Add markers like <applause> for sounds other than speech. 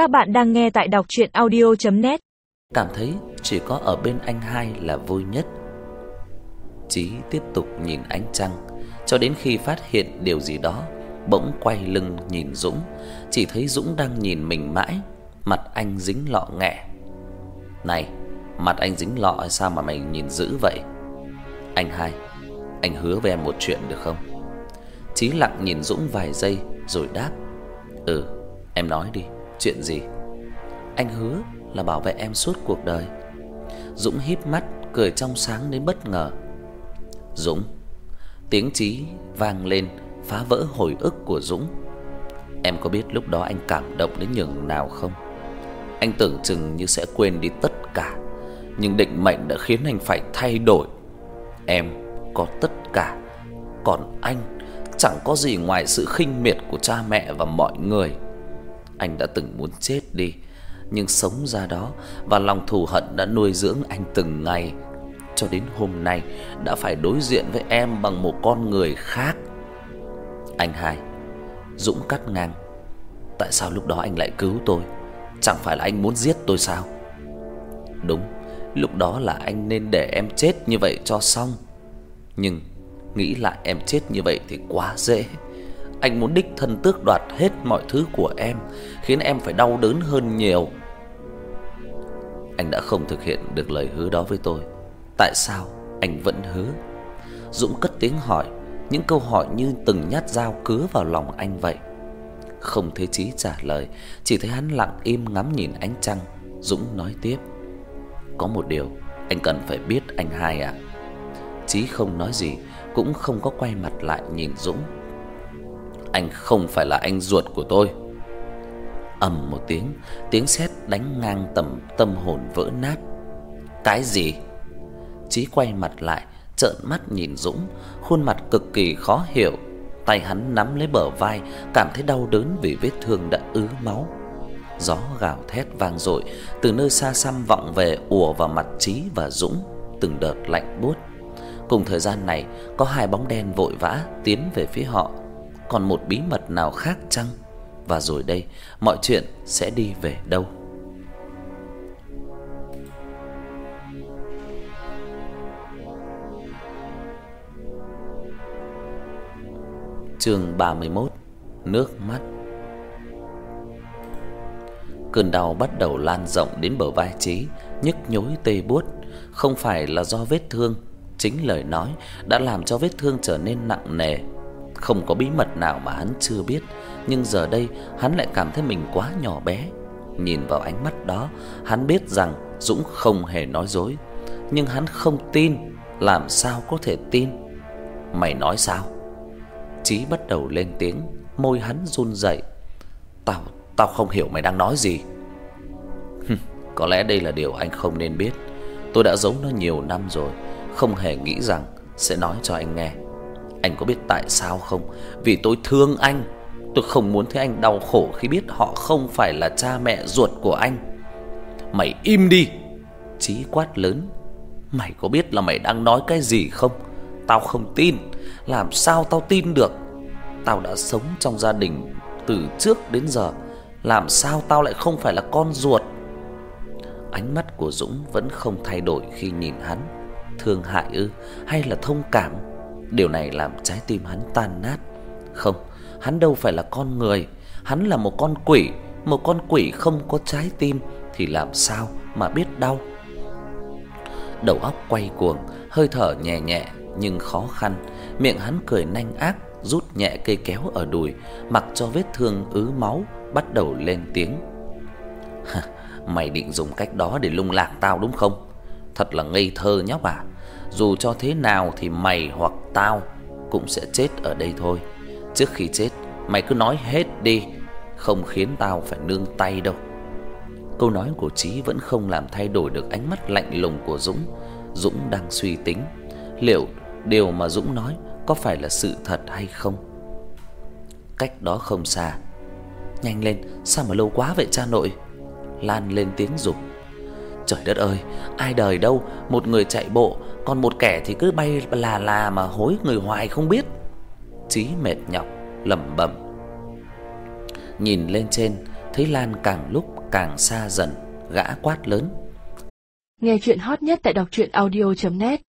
Các bạn đang nghe tại đọc chuyện audio.net Cảm thấy chỉ có ở bên anh hai là vui nhất. Chí tiếp tục nhìn ánh trăng, Cho đến khi phát hiện điều gì đó, Bỗng quay lưng nhìn Dũng. Chỉ thấy Dũng đang nhìn mình mãi, Mặt anh dính lọ nghẹ. Này, Mặt anh dính lọ sao mà mày nhìn dữ vậy? Anh hai, Anh hứa với em một chuyện được không? Chí lặng nhìn Dũng vài giây Rồi đáp. Ừ em nói đi. Chuyện gì? Anh hứa là bảo vệ em suốt cuộc đời. Dũng híp mắt, Cười trong sáng đến bất ngờ. Dũng, Tiếng Chí vang lên, Phá vỡ hồi ức của Dũng. Em có biết lúc đó anh cảm động đến nhường nào không? Anh tưởng chừng như sẽ quên đi tất cả, Nhưng định mệnh đã khiến anh phải thay đổi. Em có tất cả, Còn anh Chẳng có gì ngoài sự khinh miệt của cha mẹ và mọi người. Anh đã từng muốn chết đi, Nhưng sống ra đó Và lòng thù hận đã nuôi dưỡng anh từng ngày. Cho đến hôm nay, Đã phải đối diện với em bằng một con người khác. Anh hai, Dũng cắt ngang, Tại sao lúc đó anh lại cứu tôi? Chẳng phải là anh muốn giết tôi sao? Đúng, Lúc đó là anh nên để em chết như vậy cho xong, Nhưng Nghĩ lại em chết như vậy thì quá dễ. Anh muốn đích thân tước đoạt hết mọi thứ của em, Khiến em phải đau đớn hơn nhiều. Anh đã không thực hiện được lời hứa đó với tôi. Tại sao anh vẫn hứa? Dũng cất tiếng hỏi, Những câu hỏi như từng nhát dao cứa vào lòng anh vậy. Không thấy trí trả lời, Chỉ thấy hắn lặng im ngắm nhìn ánh trăng. Dũng nói tiếp, Có một điều anh cần phải biết anh hai ạ. Chí không nói gì, cũng không có quay mặt lại nhìn Dũng. Anh không phải là anh ruột của tôi. ầm một tiếng, tiếng sét đánh ngang tầm tâm hồn vỡ nát. Cái gì? Chí quay mặt lại, trợn mắt nhìn Dũng, khuôn mặt cực kỳ khó hiểu. Tay hắn nắm lấy bờ vai, cảm thấy đau đớn vì vết thương đã ứ máu. Gió gào thét vang dội từ nơi xa xăm vọng về ùa vào mặt Chí và Dũng, từng đợt lạnh buốt. Cùng thời gian này, có hai bóng đen vội vã tiến về phía họ. Còn một bí mật nào khác chăng? Và rồi đây, mọi chuyện sẽ đi về đâu? Chương 31: Nước mắt. Cơn đau bắt đầu lan rộng đến bờ vai Chí, nhức nhối tê buốt, không phải là do vết thương Chính lời nói đã làm cho vết thương trở nên nặng nề. Không có bí mật nào mà hắn chưa biết, nhưng giờ đây hắn lại cảm thấy mình quá nhỏ bé. Nhìn vào ánh mắt đó, hắn biết rằng Dũng không hề nói dối, nhưng hắn không tin, làm sao có thể tin? Mày nói sao? Chí bắt đầu lên tiếng, môi hắn run rẩy. "Tao tao không hiểu mày đang nói gì." Có lẽ đây là điều anh không nên biết. Tôi đã giấu nó nhiều năm rồi không hề nghĩ rằng sẽ nói cho anh nghe. Anh có biết tại sao không? Vì tôi thương anh. Tôi không muốn thấy anh đau khổ khi biết họ không phải là cha mẹ ruột của anh. Mày im đi. Chí quát lớn. Mày có biết là mày đang nói cái gì không? Tao không tin. Làm sao tao tin được? Tao đã sống trong gia đình từ trước đến giờ, làm sao tao lại không phải là con ruột? Ánh mắt của Dũng vẫn không thay đổi khi nhìn hắn thương hại ư hay là thông cảm? Điều này làm trái tim hắn tan nát. Không, hắn đâu phải là con người, hắn là một con quỷ, một con quỷ không có trái tim thì làm sao mà biết đau. Đầu óc quay cuồng, hơi thở nhẹ nhẹ nhưng khó khăn, miệng hắn cười nanh ác, rút nhẹ cây kéo ở đùi, mặc cho vết thương ứ máu bắt đầu lên tiếng. <laughs> Mày định dùng cách đó để lung lạc tao đúng không? Thật là ngây thơ nhóc à dù cho thế nào thì mày hoặc tao Cũng sẽ chết ở đây thôi. Trước khi chết, Mày cứ nói hết đi, Không khiến tao phải nương tay đâu. Câu nói của Chí vẫn không làm thay đổi được ánh mắt lạnh lùng của Dũng. Dũng đang suy tính, Liệu điều mà Dũng nói Có phải là sự thật hay không? Cách đó không xa. Nhanh lên, Sao mà lâu quá vậy cha nội? Lan lên tiếng dục Trời đất ơi, ai đời đâu, một người chạy bộ, còn một kẻ thì cứ bay là là mà hối người hoài không biết. Chí mệt nhọc lẩm bẩm. Nhìn lên trên, thấy Lan càng lúc càng xa dần, gã quát lớn: Nghe chuyện hot nhất tại đọc audio net